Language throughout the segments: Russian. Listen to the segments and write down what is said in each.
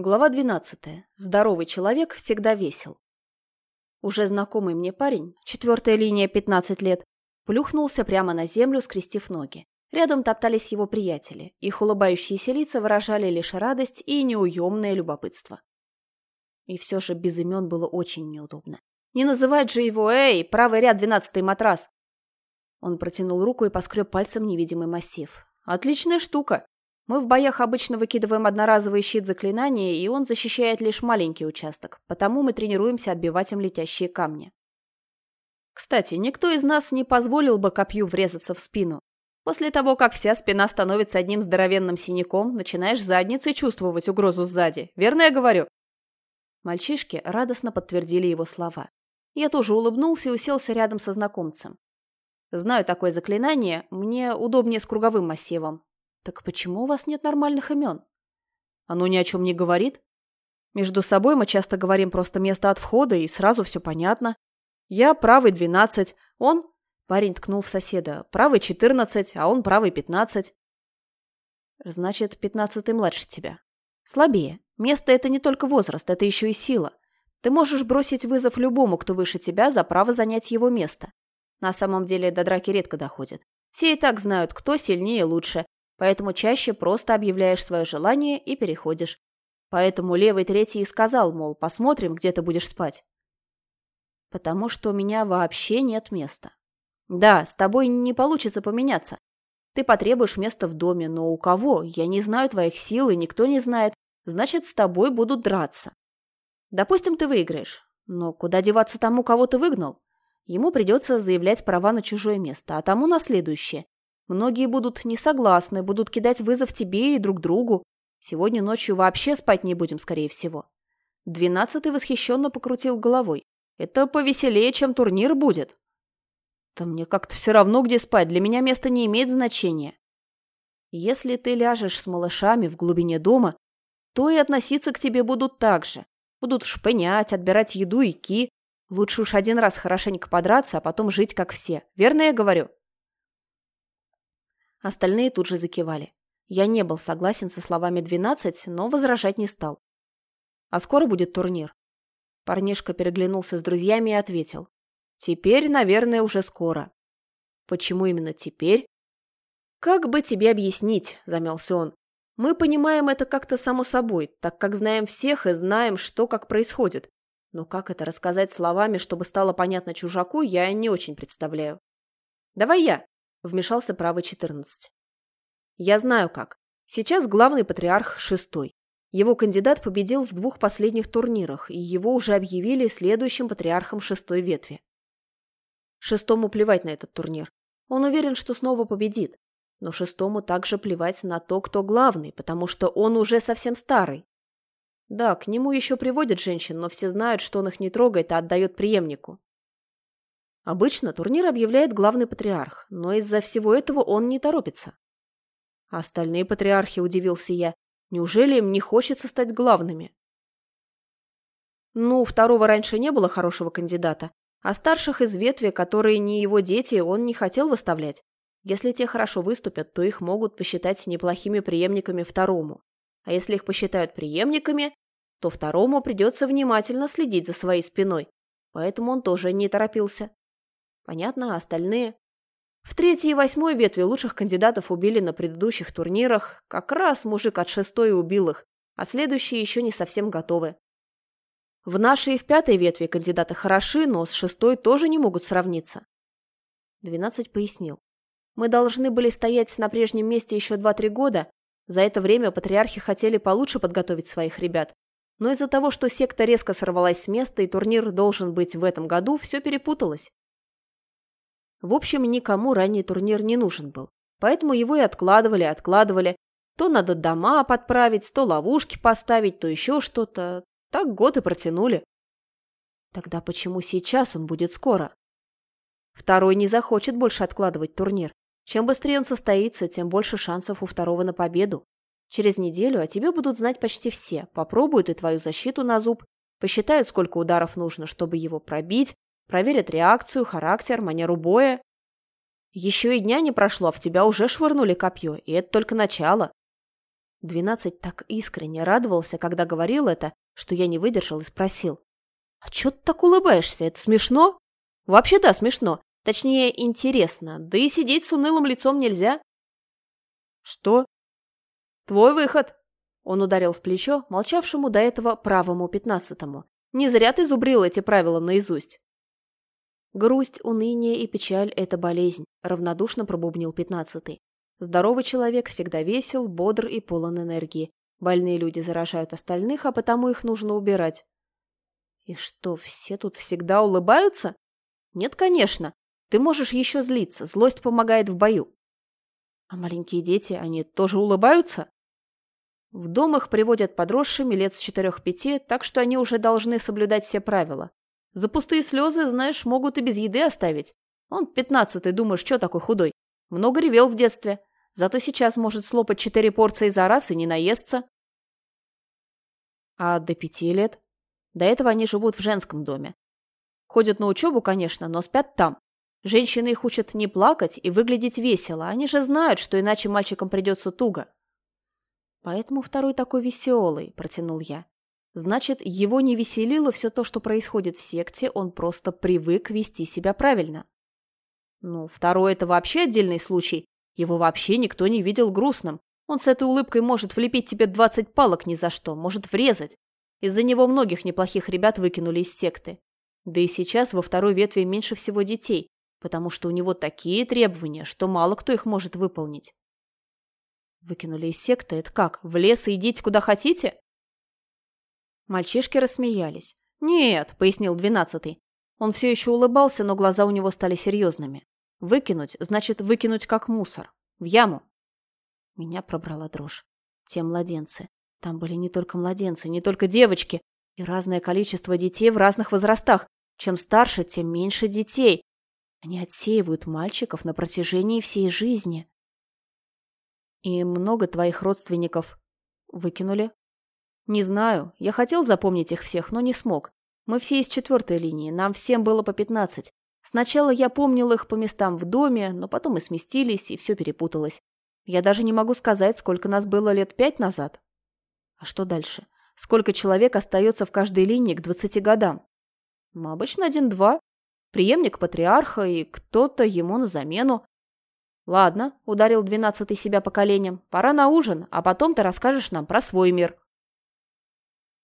Глава 12. Здоровый человек всегда весел. Уже знакомый мне парень, четвертая линия 15 лет, плюхнулся прямо на землю, скрестив ноги. Рядом топтались его приятели. Их улыбающиеся лица выражали лишь радость и неуемное любопытство. И все же без имен было очень неудобно. Не называть же его «Эй, правый ряд, двенадцатый матрас!» Он протянул руку и поскреб пальцем невидимый массив. «Отличная штука. Мы в боях обычно выкидываем одноразовый щит заклинания, и он защищает лишь маленький участок, потому мы тренируемся отбивать им летящие камни. Кстати, никто из нас не позволил бы копью врезаться в спину. После того, как вся спина становится одним здоровенным синяком, начинаешь задницей чувствовать угрозу сзади. Верно я говорю? Мальчишки радостно подтвердили его слова. Я тоже улыбнулся и уселся рядом со знакомцем. Знаю такое заклинание, мне удобнее с круговым массивом. Так почему у вас нет нормальных имен? Оно ни о чем не говорит. Между собой мы часто говорим просто место от входа, и сразу все понятно. Я правый двенадцать, он... Парень ткнул в соседа. Правый четырнадцать, а он правый пятнадцать. Значит, пятнадцатый младше тебя. Слабее. Место — это не только возраст, это еще и сила. Ты можешь бросить вызов любому, кто выше тебя, за право занять его место. На самом деле до драки редко доходит. Все и так знают, кто сильнее и лучше, поэтому чаще просто объявляешь свое желание и переходишь. Поэтому левый третий и сказал, мол, посмотрим, где ты будешь спать. Потому что у меня вообще нет места. Да, с тобой не получится поменяться. Ты потребуешь места в доме, но у кого? Я не знаю твоих сил, и никто не знает. Значит, с тобой будут драться. Допустим, ты выиграешь. Но куда деваться тому, кого ты выгнал? Ему придется заявлять права на чужое место, а тому на следующее. Многие будут не согласны, будут кидать вызов тебе и друг другу. Сегодня ночью вообще спать не будем, скорее всего. Двенадцатый восхищенно покрутил головой. Это повеселее, чем турнир будет. Да мне как-то все равно, где спать. Для меня место не имеет значения. Если ты ляжешь с малышами в глубине дома, то и относиться к тебе будут так же. Будут шпынять, отбирать еду и ки. Лучше уж один раз хорошенько подраться, а потом жить как все. Верно я говорю? Остальные тут же закивали. Я не был согласен со словами «двенадцать», но возражать не стал. «А скоро будет турнир?» Парнишка переглянулся с друзьями и ответил. «Теперь, наверное, уже скоро». «Почему именно теперь?» «Как бы тебе объяснить?» – замялся он. «Мы понимаем это как-то само собой, так как знаем всех и знаем, что как происходит. Но как это рассказать словами, чтобы стало понятно чужаку, я не очень представляю. Давай я, вмешался правый 14. Я знаю как. Сейчас главный патриарх шестой. Его кандидат победил в двух последних турнирах, и его уже объявили следующим патриархом шестой ветви. Шестому плевать на этот турнир. Он уверен, что снова победит. Но шестому также плевать на то, кто главный, потому что он уже совсем старый. Да, к нему еще приводят женщин, но все знают, что он их не трогает, а отдает преемнику. Обычно турнир объявляет главный патриарх, но из-за всего этого он не торопится. Остальные патриархи, удивился я, неужели им не хочется стать главными? Ну, второго раньше не было хорошего кандидата, а старших из ветви, которые не его дети, он не хотел выставлять. Если те хорошо выступят, то их могут посчитать неплохими преемниками второму. А если их посчитают преемниками, то второму придется внимательно следить за своей спиной. Поэтому он тоже не торопился. Понятно, а остальные? В третьей и восьмой ветви лучших кандидатов убили на предыдущих турнирах. Как раз мужик от шестой убил их, а следующие еще не совсем готовы. В нашей и в пятой ветви кандидаты хороши, но с шестой тоже не могут сравниться. Двенадцать пояснил. Мы должны были стоять на прежнем месте еще два-три года. За это время патриархи хотели получше подготовить своих ребят. Но из-за того, что секта резко сорвалась с места и турнир должен быть в этом году, все перепуталось. В общем, никому ранний турнир не нужен был. Поэтому его и откладывали, откладывали. То надо дома подправить, то ловушки поставить, то еще что-то. Так год и протянули. Тогда почему сейчас он будет скоро? Второй не захочет больше откладывать турнир. Чем быстрее он состоится, тем больше шансов у второго на победу. Через неделю о тебе будут знать почти все, попробуют и твою защиту на зуб, посчитают, сколько ударов нужно, чтобы его пробить, Проверят реакцию, характер, манеру боя. Еще и дня не прошло, а в тебя уже швырнули копье, и это только начало. Двенадцать так искренне радовался, когда говорил это, что я не выдержал и спросил. «А чё ты так улыбаешься? Это смешно?» «Вообще да, смешно. Точнее, интересно. Да и сидеть с унылым лицом нельзя». «Что?» «Твой выход!» Он ударил в плечо молчавшему до этого правому пятнадцатому. «Не зря ты зубрил эти правила наизусть». «Грусть, уныние и печаль – это болезнь», – равнодушно пробубнил пятнадцатый. Здоровый человек всегда весел, бодр и полон энергии. Больные люди заражают остальных, а потому их нужно убирать. И что, все тут всегда улыбаются? Нет, конечно. Ты можешь еще злиться, злость помогает в бою. А маленькие дети, они тоже улыбаются? В дом их приводят подросшими лет с четырех-пяти, так что они уже должны соблюдать все правила. За пустые слезы, знаешь, могут и без еды оставить. Он пятнадцатый, думаешь, что такой худой? Много ревел в детстве. Зато сейчас может слопать четыре порции за раз и не наестся. А до пяти лет? До этого они живут в женском доме. Ходят на учебу, конечно, но спят там. Женщины их учат не плакать и выглядеть весело. Они же знают, что иначе мальчикам придется туго. Поэтому второй такой веселый, протянул я. Значит, его не веселило все то, что происходит в секте, он просто привык вести себя правильно. Ну, второй – это вообще отдельный случай, его вообще никто не видел грустным. Он с этой улыбкой может влепить тебе двадцать палок ни за что, может врезать. Из-за него многих неплохих ребят выкинули из секты. Да и сейчас во второй ветви меньше всего детей, потому что у него такие требования, что мало кто их может выполнить. Выкинули из секты? Это как? В лес и идите куда хотите? Мальчишки рассмеялись. «Нет», — пояснил двенадцатый. Он все еще улыбался, но глаза у него стали серьезными. Выкинуть значит выкинуть как мусор. В яму. Меня пробрала дрожь. Те младенцы. Там были не только младенцы, не только девочки. И разное количество детей в разных возрастах. Чем старше, тем меньше детей. Они отсеивают мальчиков на протяжении всей жизни. И много твоих родственников выкинули? Не знаю. Я хотел запомнить их всех, но не смог. Мы все из четвертой линии. Нам всем было по пятнадцать. Сначала я помнил их по местам в доме, но потом и сместились, и все перепуталось. Я даже не могу сказать, сколько нас было лет пять назад. А что дальше? Сколько человек остается в каждой линии к двадцати годам? Ну, обычно один-два. Преемник патриарха и кто-то ему на замену. Ладно, ударил двенадцатый себя по коленям. Пора на ужин, а потом ты расскажешь нам про свой мир.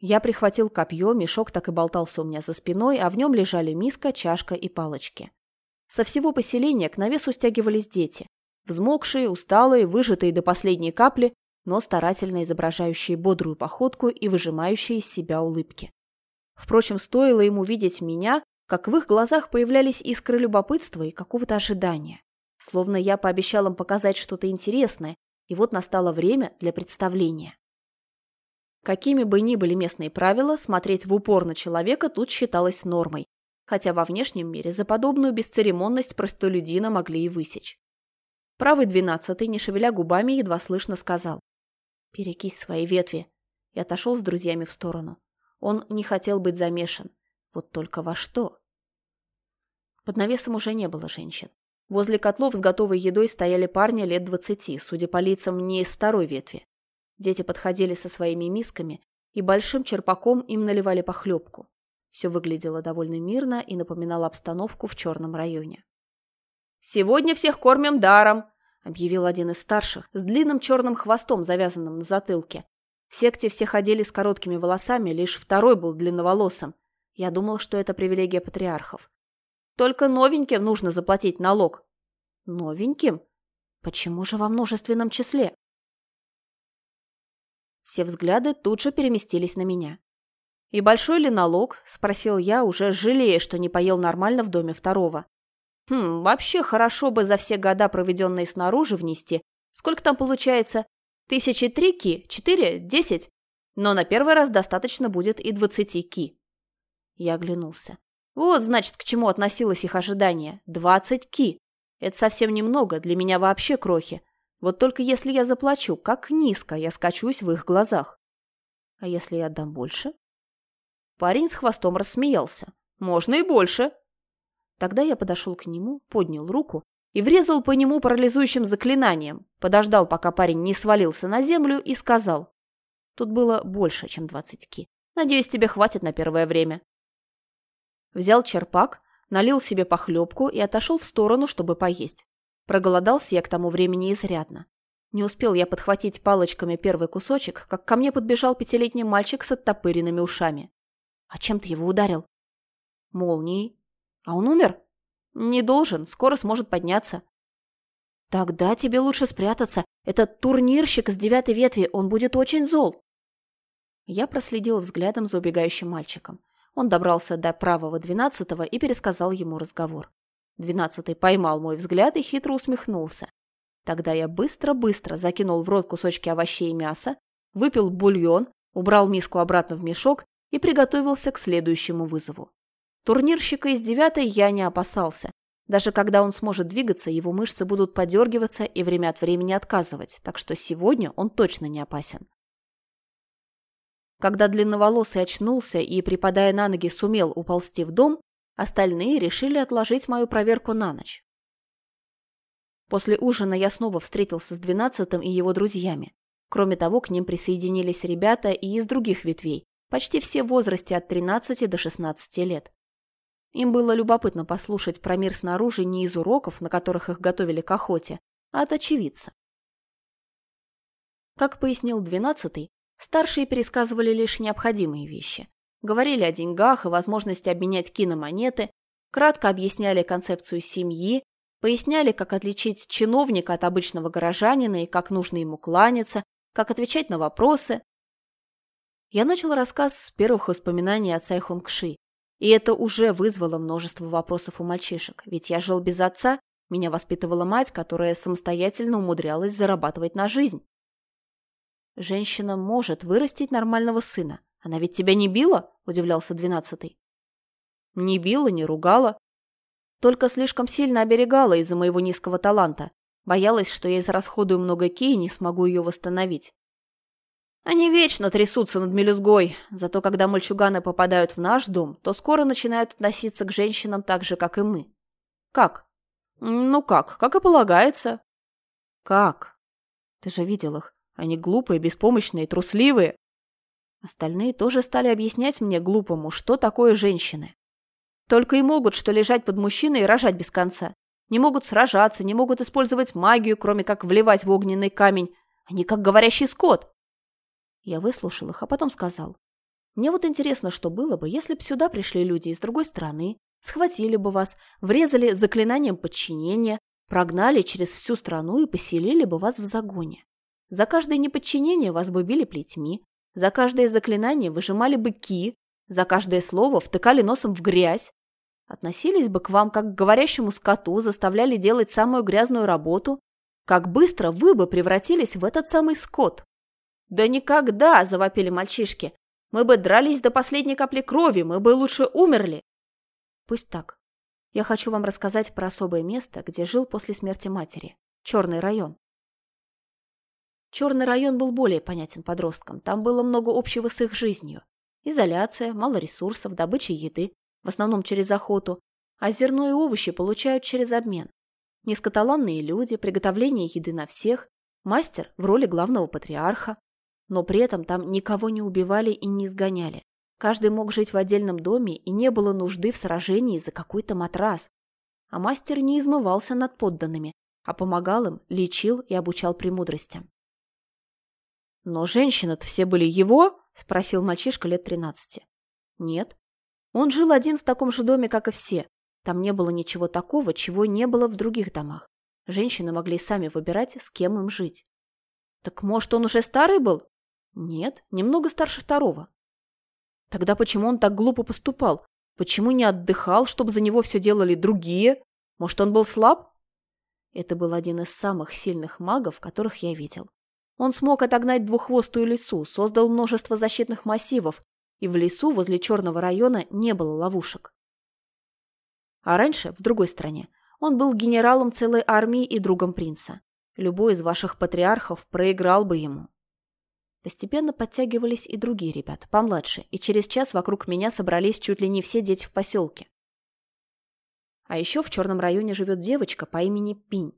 Я прихватил копье, мешок так и болтался у меня за спиной, а в нем лежали миска, чашка и палочки. Со всего поселения к навесу стягивались дети. Взмокшие, усталые, выжатые до последней капли, но старательно изображающие бодрую походку и выжимающие из себя улыбки. Впрочем, стоило ему видеть меня, как в их глазах появлялись искры любопытства и какого-то ожидания. Словно я пообещал им показать что-то интересное, и вот настало время для представления. Какими бы ни были местные правила, смотреть в упор на человека тут считалось нормой, хотя во внешнем мире за подобную бесцеремонность простолюдина могли и высечь. Правый двенадцатый, не шевеля губами, едва слышно сказал. «Перекись свои ветви», и отошел с друзьями в сторону. Он не хотел быть замешан. Вот только во что? Под навесом уже не было женщин. Возле котлов с готовой едой стояли парни лет двадцати, судя по лицам, не из второй ветви. Дети подходили со своими мисками и большим черпаком им наливали похлебку. Все выглядело довольно мирно и напоминало обстановку в черном районе. «Сегодня всех кормим даром!» – объявил один из старших с длинным черным хвостом, завязанным на затылке. В секте все ходили с короткими волосами, лишь второй был длинноволосым. Я думал, что это привилегия патриархов. Только новеньким нужно заплатить налог. Новеньким? Почему же во множественном числе? Все взгляды тут же переместились на меня. «И большой ли налог?» – спросил я, уже жалея, что не поел нормально в доме второго. «Хм, вообще хорошо бы за все года, проведенные снаружи, внести. Сколько там получается? Тысячи три ки? Четыре? Десять? Но на первый раз достаточно будет и двадцати ки». Я оглянулся. Вот, значит, к чему относилось их ожидание. Двадцать ки. Это совсем немного, для меня вообще крохи. Вот только если я заплачу, как низко я скачусь в их глазах. А если я отдам больше? Парень с хвостом рассмеялся. Можно и больше. Тогда я подошел к нему, поднял руку и врезал по нему парализующим заклинанием, подождал, пока парень не свалился на землю и сказал. Тут было больше, чем 20 ки. Надеюсь, тебе хватит на первое время. Взял черпак, налил себе похлебку и отошел в сторону, чтобы поесть. Проголодался я к тому времени изрядно. Не успел я подхватить палочками первый кусочек, как ко мне подбежал пятилетний мальчик с оттопыренными ушами. «А чем ты его ударил?» «Молнией». «А он умер?» «Не должен, скоро сможет подняться». «Тогда тебе лучше спрятаться. Этот турнирщик с девятой ветви, он будет очень зол». Я проследил взглядом за убегающим мальчиком. Он добрался до правого двенадцатого и пересказал ему разговор. Двенадцатый поймал мой взгляд и хитро усмехнулся. Тогда я быстро-быстро закинул в рот кусочки овощей и мяса, выпил бульон, убрал миску обратно в мешок и приготовился к следующему вызову. Турнирщика из девятой я не опасался. Даже когда он сможет двигаться, его мышцы будут подергиваться и время от времени отказывать, так что сегодня он точно не опасен. Когда длинноволосый очнулся и, припадая на ноги, сумел уползти в дом, остальные решили отложить мою проверку на ночь. После ужина я снова встретился с двенадцатым и его друзьями. Кроме того, к ним присоединились ребята и из других ветвей, почти все в возрасте от 13 до 16 лет. Им было любопытно послушать про мир снаружи не из уроков, на которых их готовили к охоте, а от очевидца. Как пояснил двенадцатый, старшие пересказывали лишь необходимые вещи. Говорили о деньгах и возможности обменять киномонеты, кратко объясняли концепцию семьи, Поясняли, как отличить чиновника от обычного горожанина и как нужно ему кланяться, как отвечать на вопросы. Я начал рассказ с первых воспоминаний о Цай Хунгши, и это уже вызвало множество вопросов у мальчишек, ведь я жил без отца, меня воспитывала мать, которая самостоятельно умудрялась зарабатывать на жизнь. Женщина может вырастить нормального сына. Она ведь тебя не била? Удивлялся двенадцатый. Не била, не ругала. Только слишком сильно оберегала из-за моего низкого таланта. Боялась, что я израсходую много ки и не смогу ее восстановить. Они вечно трясутся над мелюзгой, зато когда мальчуганы попадают в наш дом, то скоро начинают относиться к женщинам так же, как и мы. Как? Ну как, как и полагается. Как? Ты же видел их. Они глупые, беспомощные, трусливые. Остальные тоже стали объяснять мне глупому, что такое женщины. Только и могут, что лежать под мужчиной и рожать без конца. Не могут сражаться, не могут использовать магию, кроме как вливать в огненный камень. Они как говорящий скот. Я выслушал их, а потом сказал. Мне вот интересно, что было бы, если бы сюда пришли люди из другой страны, схватили бы вас, врезали заклинанием подчинения, прогнали через всю страну и поселили бы вас в загоне. За каждое неподчинение вас бы били плетьми, за каждое заклинание выжимали бы ки, за каждое слово втыкали носом в грязь, Относились бы к вам как к говорящему скоту, заставляли делать самую грязную работу. Как быстро вы бы превратились в этот самый скот. «Да никогда!» – завопили мальчишки. «Мы бы дрались до последней капли крови, мы бы лучше умерли!» Пусть так. Я хочу вам рассказать про особое место, где жил после смерти матери. Черный район. Черный район был более понятен подросткам. Там было много общего с их жизнью. Изоляция, мало ресурсов, добыча еды, в основном через охоту, а зерно и овощи получают через обмен. Низкоталанные люди, приготовление еды на всех, мастер в роли главного патриарха. Но при этом там никого не убивали и не изгоняли. Каждый мог жить в отдельном доме, и не было нужды в сражении за какой-то матрас. А мастер не измывался над подданными, а помогал им, лечил и обучал премудростям. «Но женщины-то все были его?» – спросил мальчишка лет тринадцати. «Нет, он жил один в таком же доме, как и все. Там не было ничего такого, чего не было в других домах. Женщины могли сами выбирать, с кем им жить. Так может, он уже старый был? Нет, немного старше второго. Тогда почему он так глупо поступал? Почему не отдыхал, чтобы за него все делали другие? Может, он был слаб? Это был один из самых сильных магов, которых я видел. Он смог отогнать двуххвостую лису, создал множество защитных массивов, и в лесу возле Черного района не было ловушек. А раньше, в другой стране, он был генералом целой армии и другом принца. Любой из ваших патриархов проиграл бы ему. Постепенно подтягивались и другие ребята, помладше, и через час вокруг меня собрались чуть ли не все дети в поселке. А еще в черном районе живет девочка по имени Пинь.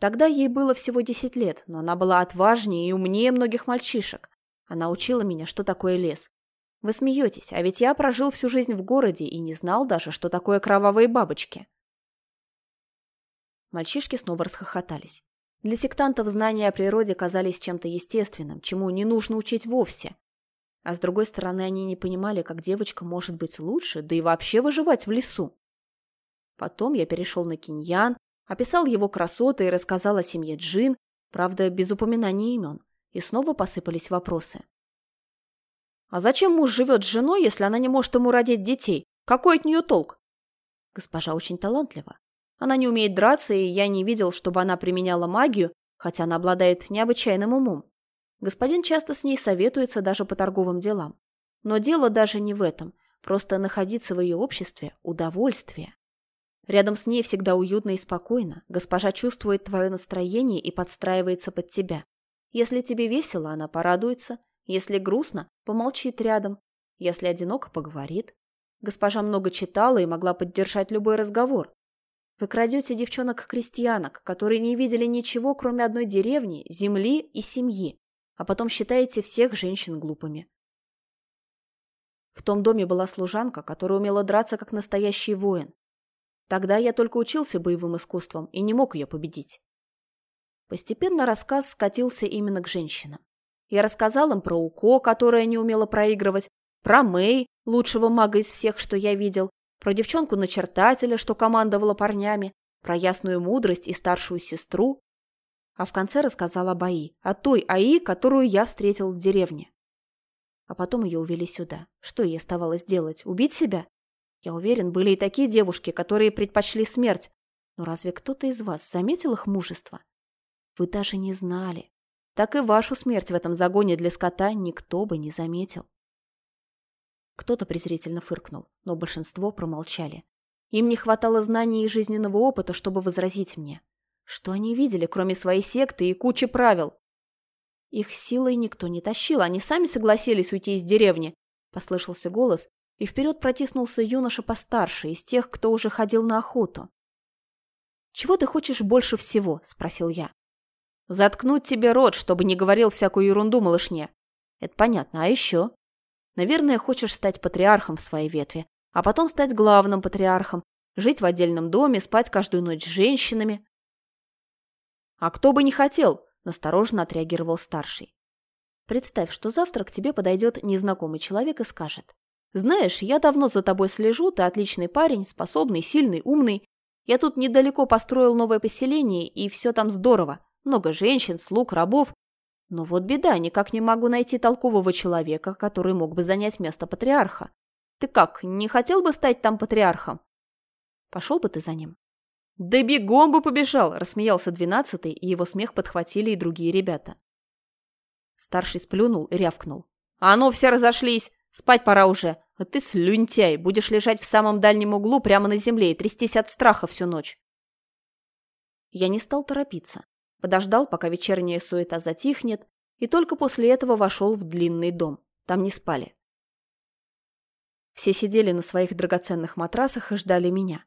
Тогда ей было всего 10 лет, но она была отважнее и умнее многих мальчишек. Она учила меня, что такое лес. Вы смеетесь, а ведь я прожил всю жизнь в городе и не знал даже, что такое кровавые бабочки. Мальчишки снова расхохотались. Для сектантов знания о природе казались чем-то естественным, чему не нужно учить вовсе. А с другой стороны, они не понимали, как девочка может быть лучше, да и вообще выживать в лесу. Потом я перешел на киньян, описал его красоты и рассказал о семье Джин, правда, без упоминания имен, и снова посыпались вопросы. «А зачем муж живет с женой, если она не может ему родить детей? Какой от нее толк?» Госпожа очень талантлива. Она не умеет драться, и я не видел, чтобы она применяла магию, хотя она обладает необычайным умом. Господин часто с ней советуется даже по торговым делам. Но дело даже не в этом. Просто находиться в ее обществе – удовольствие. Рядом с ней всегда уютно и спокойно. Госпожа чувствует твое настроение и подстраивается под тебя. Если тебе весело, она порадуется. Если грустно, помолчит рядом. Если одиноко, поговорит. Госпожа много читала и могла поддержать любой разговор. Вы крадете девчонок-крестьянок, которые не видели ничего, кроме одной деревни, земли и семьи, а потом считаете всех женщин глупыми. В том доме была служанка, которая умела драться как настоящий воин. Тогда я только учился боевым искусствам и не мог ее победить. Постепенно рассказ скатился именно к женщинам. Я рассказал им про Уко, которая не умела проигрывать, про Мэй, лучшего мага из всех, что я видел, про девчонку-начертателя, что командовала парнями, про ясную мудрость и старшую сестру. А в конце рассказал об Аи, о той Аи, которую я встретил в деревне. А потом ее увели сюда. Что ей оставалось делать? Убить себя? Я уверен, были и такие девушки, которые предпочли смерть. Но разве кто-то из вас заметил их мужество? Вы даже не знали. Так и вашу смерть в этом загоне для скота никто бы не заметил. Кто-то презрительно фыркнул, но большинство промолчали. Им не хватало знаний и жизненного опыта, чтобы возразить мне. Что они видели, кроме своей секты и кучи правил? Их силой никто не тащил, они сами согласились уйти из деревни. Послышался голос, и вперед протиснулся юноша постарше, из тех, кто уже ходил на охоту. «Чего ты хочешь больше всего?» – спросил я. «Заткнуть тебе рот, чтобы не говорил всякую ерунду малышне». «Это понятно. А еще?» «Наверное, хочешь стать патриархом в своей ветви, а потом стать главным патриархом, жить в отдельном доме, спать каждую ночь с женщинами». «А кто бы не хотел?» – настороженно отреагировал старший. «Представь, что завтра к тебе подойдет незнакомый человек и скажет. Знаешь, я давно за тобой слежу, ты отличный парень, способный, сильный, умный. Я тут недалеко построил новое поселение, и все там здорово. Много женщин, слуг, рабов. Но вот беда, никак не могу найти толкового человека, который мог бы занять место патриарха. Ты как, не хотел бы стать там патриархом? Пошел бы ты за ним? Да бегом бы побежал, рассмеялся двенадцатый, и его смех подхватили и другие ребята. Старший сплюнул и рявкнул. А ну, все разошлись! Спать пора уже, а ты слюнтяй, будешь лежать в самом дальнем углу прямо на земле и трястись от страха всю ночь. Я не стал торопиться. Подождал, пока вечерняя суета затихнет, и только после этого вошел в длинный дом. Там не спали. Все сидели на своих драгоценных матрасах и ждали меня.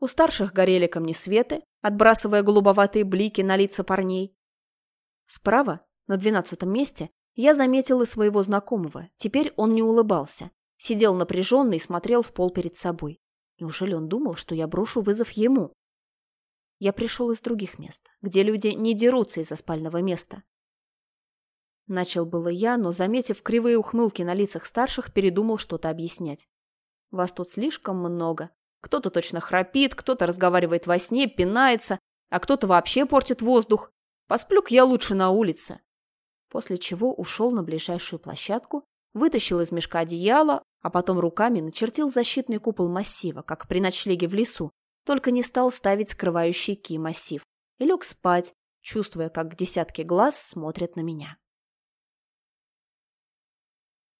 У старших горели камнесветы, отбрасывая голубоватые блики на лица парней. Справа, на двенадцатом месте, я заметил и своего знакомого. Теперь он не улыбался. Сидел напряженный и смотрел в пол перед собой. Неужели он думал, что я брошу вызов ему? Я пришел из других мест, где люди не дерутся из-за спального места. Начал было я, но, заметив кривые ухмылки на лицах старших, передумал что-то объяснять. Вас тут слишком много. Кто-то точно храпит, кто-то разговаривает во сне, пинается, а кто-то вообще портит воздух. Посплю-ка я лучше на улице после чего ушел на ближайшую площадку, вытащил из мешка одеяло, а потом руками начертил защитный купол массива, как при ночлеге в лесу, только не стал ставить скрывающий ки массив, и лег спать, чувствуя, как десятки глаз смотрят на меня.